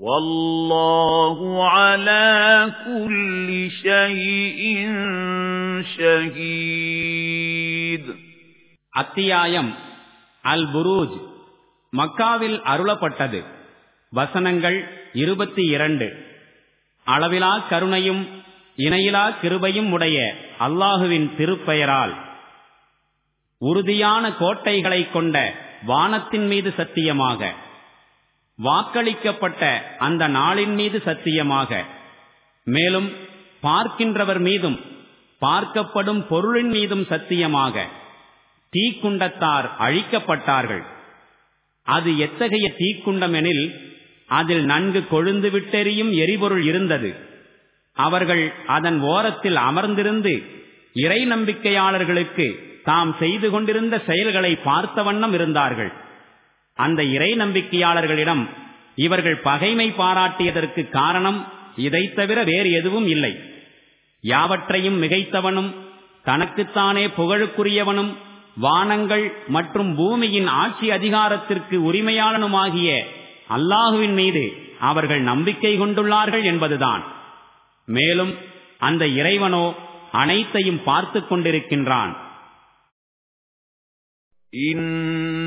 والله على كل شيء شهيد அத்தியாயம் அல் புரூஜ் மக்காவில் அருளப்பட்டது வசனங்கள் இருபத்தி இரண்டு அளவிலா கருணையும் இணையிலா கிருபையும் உடைய அல்லாஹுவின் திருப்பெயரால் உறுதியான கோட்டைகளை கொண்ட வானத்தின் மீது சத்தியமாக வாக்களிக்கப்பட்ட அந்த நாளின் மீது சத்தியமாக. மேலும் பார்க்கின்றவர் மீதும் பார்க்கப்படும் பொருளின் மீதும் சத்தியமாக தீக்குண்டத்தார் அழிக்கப்பட்டார்கள். அது எத்தகைய தீக்குண்டம் எனில் அதில் நன்கு கொழுந்து விட்டெறியும் எரிபொருள் இருந்தது. அவர்கள் அதன் ஓரத்தில் அமர்ந்திருந்து இறை நம்பிக்கையாளர்களுக்கு தாம் செய்து கொண்டிருந்த செயல்களை பார்த்த வண்ணம் இருந்தார்கள். அந்த இறை நம்பிக்கையாளர்களிடம் இவர்கள் பகைமை பாராட்டியதற்கு காரணம் இதை தவிர வேறு எதுவும் இல்லை. யாவற்றையும் மிகைத்தவனும் தனக்குத்தானே புகழுக்குரியவனும் வானங்கள் மற்றும் பூமியின் ஆட்சி அதிகாரத்திற்கு உரிமையாளனுமாகிய அல்லாஹுவின் மீது அவர்கள் நம்பிக்கை கொண்டுள்ளார்கள் என்பதுதான். மேலும் அந்த இறைவனோ அனைத்தையும் பார்த்து கொண்டிருக்கின்றான்.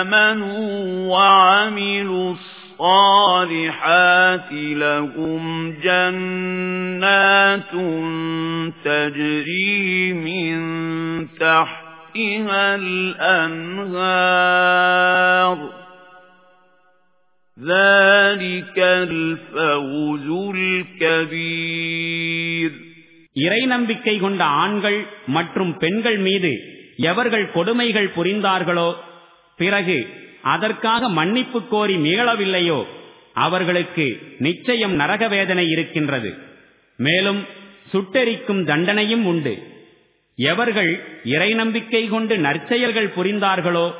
آمَنُوا وَعَمِلُوا الصَّالِحَاتِ لَهُمْ جَنَّاتٌ تَجْرِي مِن تَحْتِهَا الْأَنْهَارُ ذَلِكَ الْفَوْزُ الْكَبِيرُ இறை நம்பிக்கை கொண்ட ஆண்கள் மற்றும் பெண்கள் மீது எவர்கள் கொடுமைகள் புரிந்தார்களோ பிறகு அதற்காக மன்னிப்பு கோரி மீளவில்லையோ அவர்களுக்கு நிச்சயம் நரக வேதனை இருக்கின்றது. மேலும் சுட்டெரிக்கும் தண்டனையும் உண்டு. எவர்கள் இறை நம்பிக்கை கொண்டு நற்செயல்கள் புரிந்தார்களோ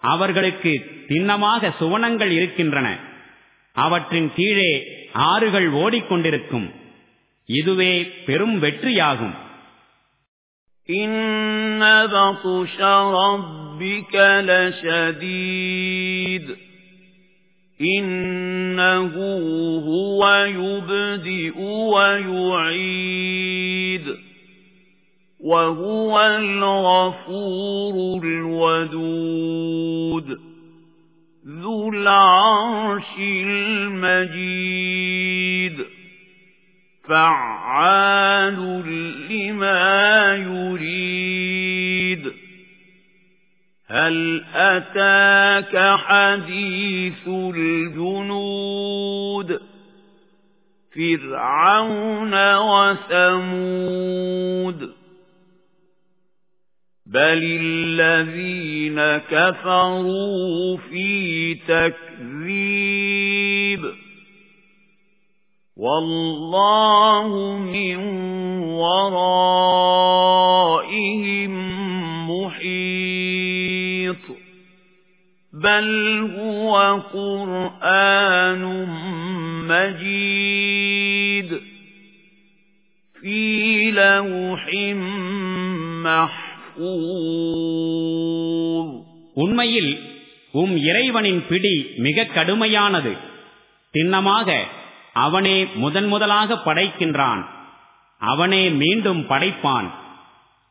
அவர்களுக்கு திண்ணமாக சுவனங்கள் இருக்கின்றன. அவற்றின் கீழே ஆறுகள் ஓடிக்கொண்டிருக்கும். இதுவே பெரும் வெற்றியாகும். إِنَّ بَطْشَ رَبِّكَ لَشَدِيدٌ إِنَّهُ هُوَ يُبْدِئُ وَيُعِيدُ وَهُوَ الْغَفُورُ الْوَدُودُ ذُو الْعَرْشِ الْمَجِيدُ فَعَّالٌ لِّمَا يُرِيدُ. هَلْ أَتَاكَ حَدِيثُ الْجُنُودِ؟ فِرْعَوْنَ وَثَمُودَ. بَلِ الَّذِينَ كَفَرُوا فِي تَكْذِيبٍ وَاللَّهُ مِنْ وَرَائِهِمْ مُحِيطٌ بَلْ هُوَ قُرْآنٌ مَجِيدٌ فِي لَوْحٍ مَحْفُوظٍ உண்மையில் உம் இறைவனின் பிடி மிக கடுமையானது திண்ணமாக அவனே முதன் முதலாக படைக்கின்றான். அவனே மீண்டும் படைப்பான்.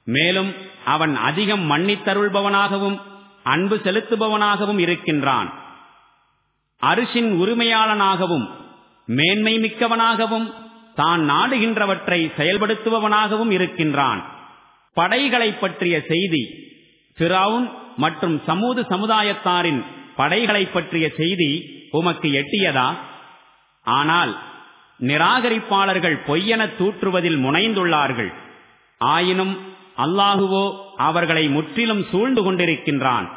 மேலும் அவன் அதிகம் மன்னித்தருள்பவனாகவும் அன்பு செலுத்துபவனாகவும் இருக்கின்றான். அரிசின் உரிமையாளனாகவும் மேன்மை மிக்கவனாகவும் தான் நாடுகின்றவற்றை செயல்படுத்துபவனாகவும் இருக்கின்றான். படைகளை பற்றிய செய்தி பிறவுன் மற்றும் சமூக சமுதாயத்தாரின் படைகளை பற்றிய செய்தி உமக்கு எட்டியதா? ஆனால் நிராகரிப்பாளர்கள் பொய்யென தூற்றுவதில் முனைந்துள்ளார்கள். ஆயினும் அல்லாஹுவோ அவர்களை முற்றிலும் சூழ்ந்து கொண்டிருக்கின்றான்.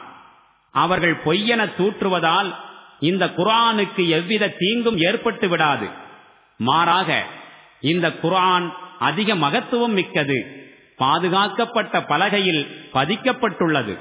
அவர்கள் பொய்யென தூற்றுவதால் இந்த குரானுக்கு எவ்வித தீங்கும் ஏற்பட்டு விடாது. மாறாக இந்த குரான் அதிக மகத்துவம் மிக்கது. பாதுகாக்கப்பட்ட பலகையில் பதிக்கப்பட்டுள்ளது.